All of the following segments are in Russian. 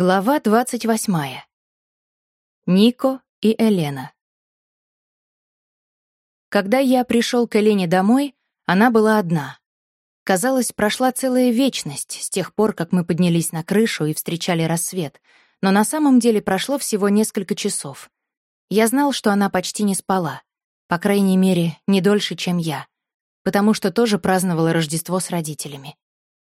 Глава 28. Нико и Елена. Когда я пришел к Елене домой, она была одна. Казалось, прошла целая вечность с тех пор, как мы поднялись на крышу и встречали рассвет, но на самом деле прошло всего несколько часов. Я знал, что она почти не спала, по крайней мере, не дольше, чем я, потому что тоже праздновала Рождество с родителями.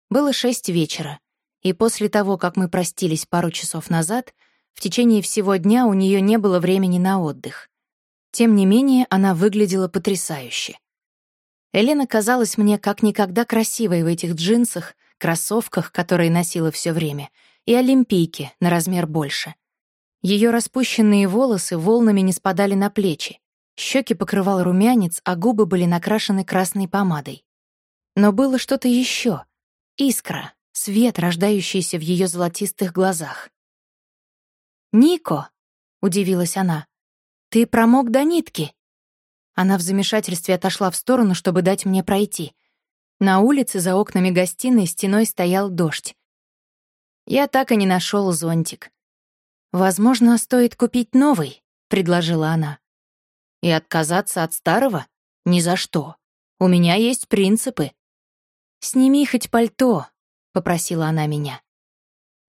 Было шесть вечера — и после того, как мы простились пару часов назад, в течение всего дня у нее не было времени на отдых. Тем не менее, она выглядела потрясающе. Елена казалась мне как никогда красивой в этих джинсах, кроссовках, которые носила все время, и олимпийке на размер больше. Ее распущенные волосы волнами не спадали на плечи, щеки покрывал румянец, а губы были накрашены красной помадой. Но было что-то еще, искра, свет, рождающийся в ее золотистых глазах. «Нико!» — удивилась она. «Ты промок до нитки!» Она в замешательстве отошла в сторону, чтобы дать мне пройти. На улице за окнами гостиной стеной стоял дождь. Я так и не нашел зонтик. «Возможно, стоит купить новый», — предложила она. «И отказаться от старого? Ни за что. У меня есть принципы». «Сними хоть пальто, — попросила она меня.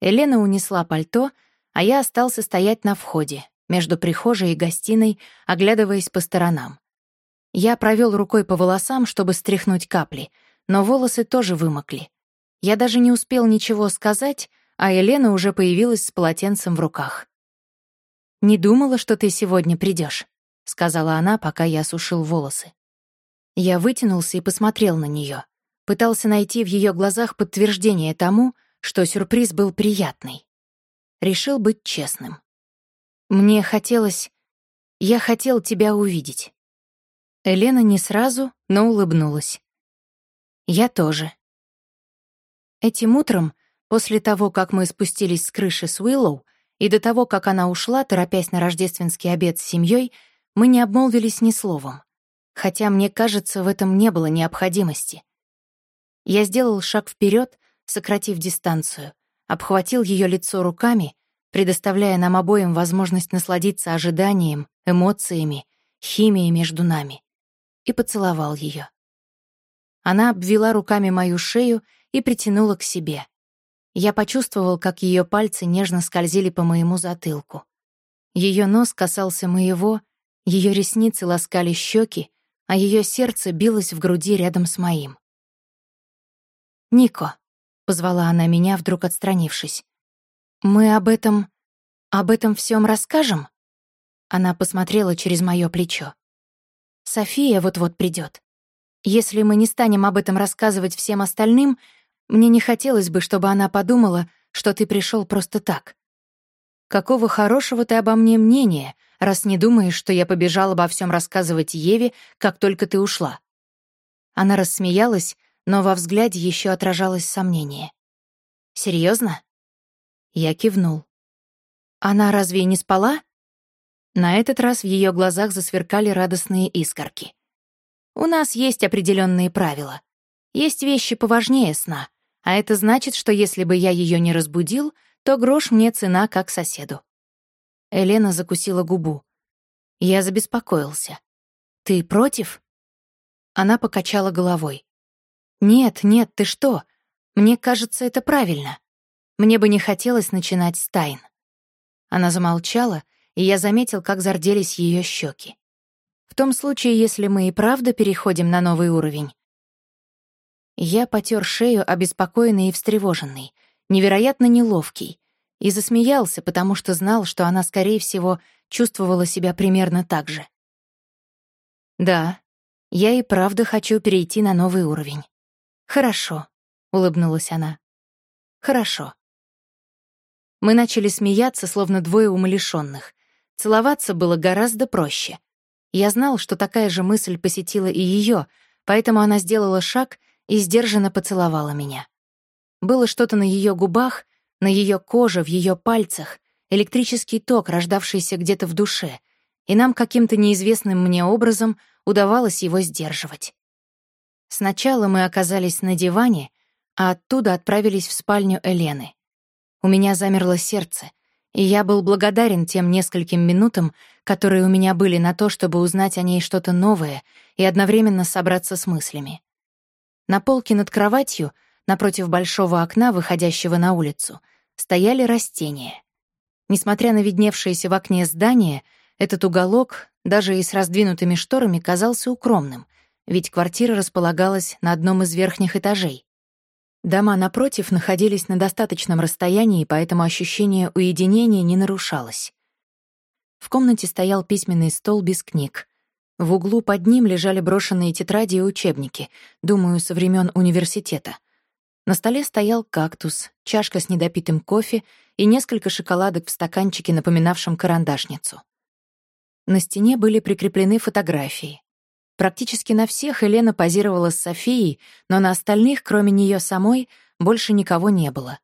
Елена унесла пальто, а я остался стоять на входе, между прихожей и гостиной, оглядываясь по сторонам. Я провел рукой по волосам, чтобы стряхнуть капли, но волосы тоже вымокли. Я даже не успел ничего сказать, а Елена уже появилась с полотенцем в руках. «Не думала, что ты сегодня придешь, сказала она, пока я сушил волосы. Я вытянулся и посмотрел на нее пытался найти в ее глазах подтверждение тому, что сюрприз был приятный. Решил быть честным. Мне хотелось... Я хотел тебя увидеть. Елена не сразу, но улыбнулась. Я тоже. Этим утром, после того, как мы спустились с крыши с Уиллоу, и до того, как она ушла, торопясь на рождественский обед с семьей, мы не обмолвились ни словом. Хотя, мне кажется, в этом не было необходимости. Я сделал шаг вперед, сократив дистанцию, обхватил ее лицо руками, предоставляя нам обоим возможность насладиться ожиданием, эмоциями, химией между нами, и поцеловал ее. Она обвела руками мою шею и притянула к себе. Я почувствовал, как ее пальцы нежно скользили по моему затылку. Ее нос касался моего, ее ресницы ласкали щеки, а ее сердце билось в груди рядом с моим. «Нико», — позвала она меня, вдруг отстранившись. «Мы об этом... об этом всем расскажем?» Она посмотрела через мое плечо. «София вот-вот придет. Если мы не станем об этом рассказывать всем остальным, мне не хотелось бы, чтобы она подумала, что ты пришел просто так. Какого хорошего ты обо мне мнения, раз не думаешь, что я побежала обо всем рассказывать Еве, как только ты ушла?» Она рассмеялась, но во взгляде еще отражалось сомнение. Серьезно? Я кивнул. Она разве не спала? На этот раз в ее глазах засверкали радостные искорки. У нас есть определенные правила. Есть вещи поважнее сна, а это значит, что если бы я ее не разбудил, то грош мне цена как соседу. Елена закусила губу. Я забеспокоился. «Ты против?» Она покачала головой. «Нет, нет, ты что? Мне кажется, это правильно. Мне бы не хотелось начинать с тайн». Она замолчала, и я заметил, как зарделись ее щеки. В том случае, если мы и правда переходим на новый уровень. Я потер шею, обеспокоенный и встревоженный, невероятно неловкий, и засмеялся, потому что знал, что она, скорее всего, чувствовала себя примерно так же. Да, я и правда хочу перейти на новый уровень. «Хорошо», — улыбнулась она. «Хорошо». Мы начали смеяться, словно двое умалишенных. Целоваться было гораздо проще. Я знал, что такая же мысль посетила и ее, поэтому она сделала шаг и сдержанно поцеловала меня. Было что-то на ее губах, на ее коже, в ее пальцах, электрический ток, рождавшийся где-то в душе, и нам каким-то неизвестным мне образом удавалось его сдерживать. Сначала мы оказались на диване, а оттуда отправились в спальню Элены. У меня замерло сердце, и я был благодарен тем нескольким минутам, которые у меня были на то, чтобы узнать о ней что-то новое и одновременно собраться с мыслями. На полке над кроватью, напротив большого окна, выходящего на улицу, стояли растения. Несмотря на видневшееся в окне здание, этот уголок, даже и с раздвинутыми шторами, казался укромным, ведь квартира располагалась на одном из верхних этажей. Дома напротив находились на достаточном расстоянии, поэтому ощущение уединения не нарушалось. В комнате стоял письменный стол без книг. В углу под ним лежали брошенные тетради и учебники, думаю, со времен университета. На столе стоял кактус, чашка с недопитым кофе и несколько шоколадок в стаканчике, напоминавшем карандашницу. На стене были прикреплены фотографии. Практически на всех Елена позировала с Софией, но на остальных, кроме нее самой, больше никого не было.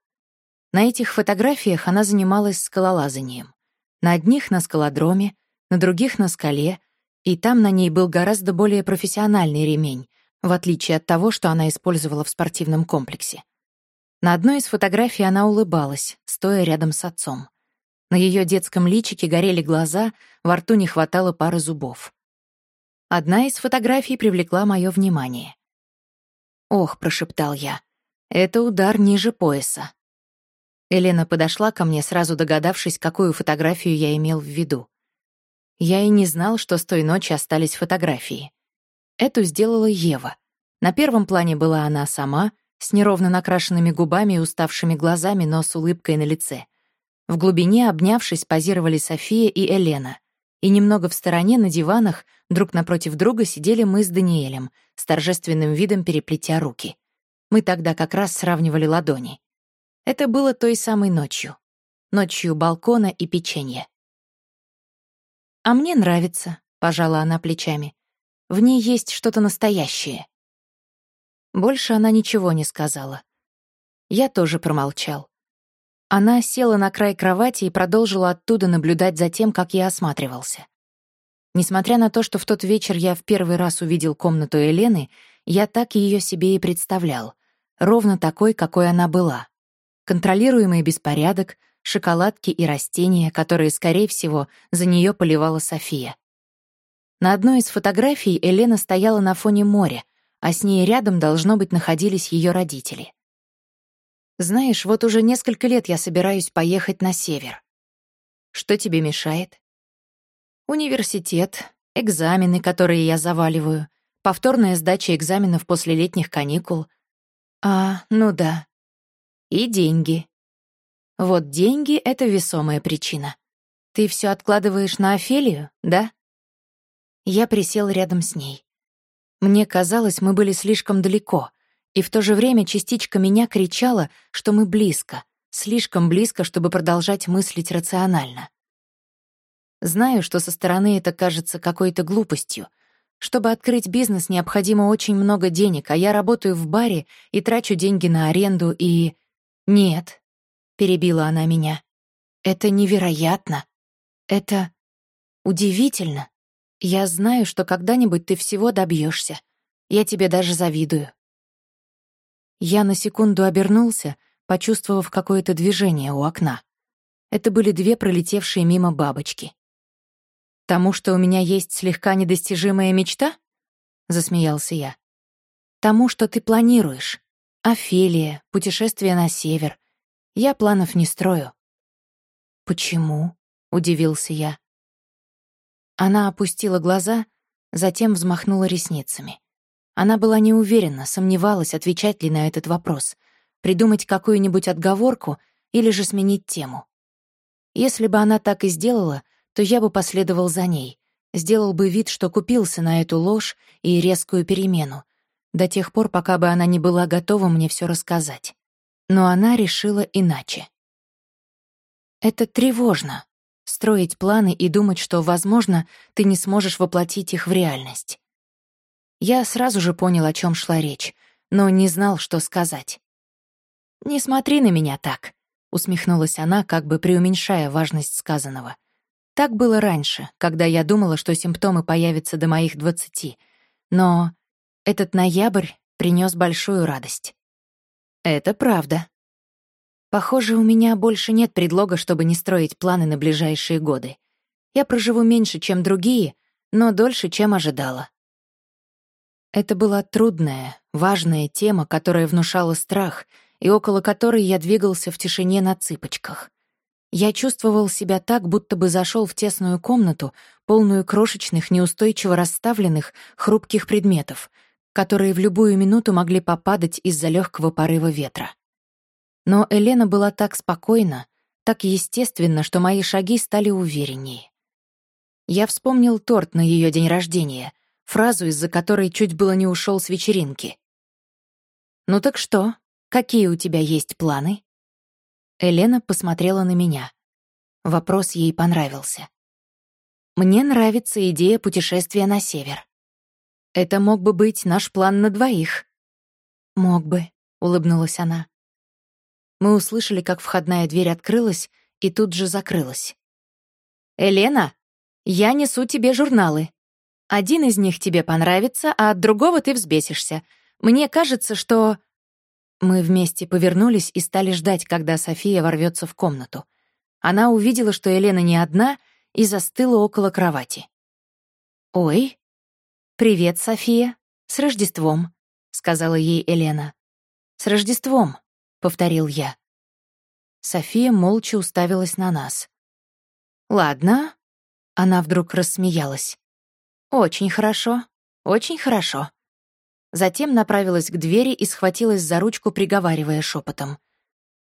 На этих фотографиях она занималась скалолазанием. На одних — на скалодроме, на других — на скале, и там на ней был гораздо более профессиональный ремень, в отличие от того, что она использовала в спортивном комплексе. На одной из фотографий она улыбалась, стоя рядом с отцом. На ее детском личике горели глаза, во рту не хватало пары зубов. Одна из фотографий привлекла мое внимание. «Ох», — прошептал я, — «это удар ниже пояса». Елена подошла ко мне, сразу догадавшись, какую фотографию я имел в виду. Я и не знал, что с той ночи остались фотографии. Эту сделала Ева. На первом плане была она сама, с неровно накрашенными губами и уставшими глазами, но с улыбкой на лице. В глубине, обнявшись, позировали София и Елена. И немного в стороне, на диванах, друг напротив друга сидели мы с Даниэлем, с торжественным видом переплетя руки. Мы тогда как раз сравнивали ладони. Это было той самой ночью. Ночью балкона и печенья. «А мне нравится», — пожала она плечами. «В ней есть что-то настоящее». Больше она ничего не сказала. Я тоже промолчал. Она села на край кровати и продолжила оттуда наблюдать за тем, как я осматривался. Несмотря на то, что в тот вечер я в первый раз увидел комнату Елены, я так ее себе и представлял, ровно такой, какой она была. Контролируемый беспорядок, шоколадки и растения, которые, скорее всего, за нее поливала София. На одной из фотографий Елена стояла на фоне моря, а с ней рядом, должно быть, находились ее родители. Знаешь, вот уже несколько лет я собираюсь поехать на север. Что тебе мешает? Университет, экзамены, которые я заваливаю, повторная сдача экзаменов после летних каникул. А, ну да. И деньги. Вот деньги — это весомая причина. Ты все откладываешь на Офелию, да? Я присел рядом с ней. Мне казалось, мы были слишком далеко, и в то же время частичка меня кричала, что мы близко, слишком близко, чтобы продолжать мыслить рационально. Знаю, что со стороны это кажется какой-то глупостью. Чтобы открыть бизнес, необходимо очень много денег, а я работаю в баре и трачу деньги на аренду и... Нет, — перебила она меня. это невероятно. Это удивительно. Я знаю, что когда-нибудь ты всего добьешься. Я тебе даже завидую. Я на секунду обернулся, почувствовав какое-то движение у окна. Это были две пролетевшие мимо бабочки. «Тому, что у меня есть слегка недостижимая мечта?» — засмеялся я. «Тому, что ты планируешь. Офелия, путешествие на север. Я планов не строю». «Почему?» — удивился я. Она опустила глаза, затем взмахнула ресницами. Она была не уверена, сомневалась, отвечать ли на этот вопрос, придумать какую-нибудь отговорку или же сменить тему. Если бы она так и сделала, то я бы последовал за ней, сделал бы вид, что купился на эту ложь и резкую перемену, до тех пор, пока бы она не была готова мне все рассказать. Но она решила иначе. Это тревожно — строить планы и думать, что, возможно, ты не сможешь воплотить их в реальность. Я сразу же понял, о чем шла речь, но не знал, что сказать. «Не смотри на меня так», — усмехнулась она, как бы преуменьшая важность сказанного. Так было раньше, когда я думала, что симптомы появятся до моих двадцати. Но этот ноябрь принес большую радость. Это правда. Похоже, у меня больше нет предлога, чтобы не строить планы на ближайшие годы. Я проживу меньше, чем другие, но дольше, чем ожидала. Это была трудная, важная тема, которая внушала страх, и около которой я двигался в тишине на цыпочках. Я чувствовал себя так, будто бы зашел в тесную комнату, полную крошечных, неустойчиво расставленных, хрупких предметов, которые в любую минуту могли попадать из-за легкого порыва ветра. Но Елена была так спокойна, так естественно, что мои шаги стали увереннее. Я вспомнил торт на ее день рождения, фразу, из-за которой чуть было не ушел с вечеринки. «Ну так что? Какие у тебя есть планы?» Елена посмотрела на меня. Вопрос ей понравился. «Мне нравится идея путешествия на север. Это мог бы быть наш план на двоих». «Мог бы», — улыбнулась она. Мы услышали, как входная дверь открылась и тут же закрылась. «Елена, я несу тебе журналы», один из них тебе понравится, а от другого ты взбесишься. Мне кажется, что...» Мы вместе повернулись и стали ждать, когда София ворвется в комнату. Она увидела, что Елена не одна, и застыла около кровати. «Ой, привет, София. С Рождеством», — сказала ей Елена. «С Рождеством», — повторил я. София молча уставилась на нас. «Ладно». Она вдруг рассмеялась. «Очень хорошо, очень хорошо». Затем направилась к двери и схватилась за ручку, приговаривая шепотом.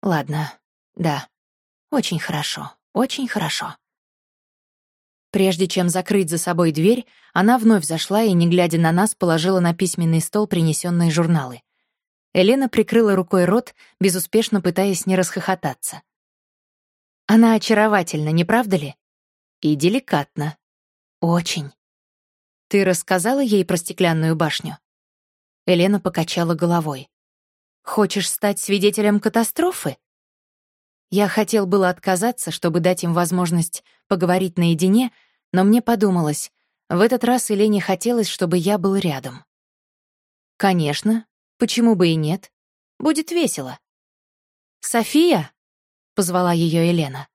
«Ладно, да, очень хорошо, очень хорошо». Прежде чем закрыть за собой дверь, она вновь зашла и, не глядя на нас, положила на письменный стол принесенные журналы. Елена прикрыла рукой рот, безуспешно пытаясь не расхохотаться. Она очаровательна, не правда ли? И деликатна. Очень. «Ты рассказала ей про стеклянную башню?» Елена покачала головой. «Хочешь стать свидетелем катастрофы?» Я хотел было отказаться, чтобы дать им возможность поговорить наедине, но мне подумалось, в этот раз Елене хотелось, чтобы я был рядом. «Конечно, почему бы и нет? Будет весело». «София!» — позвала ее Елена.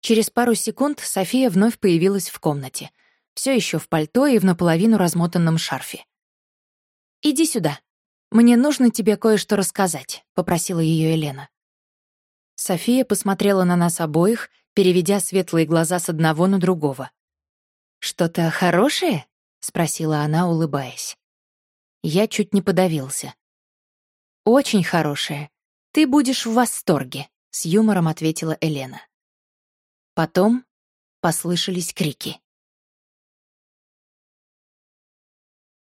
Через пару секунд София вновь появилась в комнате — все еще в пальто и в наполовину размотанном шарфе. «Иди сюда. Мне нужно тебе кое-что рассказать», — попросила ее Елена. София посмотрела на нас обоих, переведя светлые глаза с одного на другого. «Что-то хорошее?» — спросила она, улыбаясь. Я чуть не подавился. «Очень хорошее. Ты будешь в восторге», — с юмором ответила Елена. Потом послышались крики.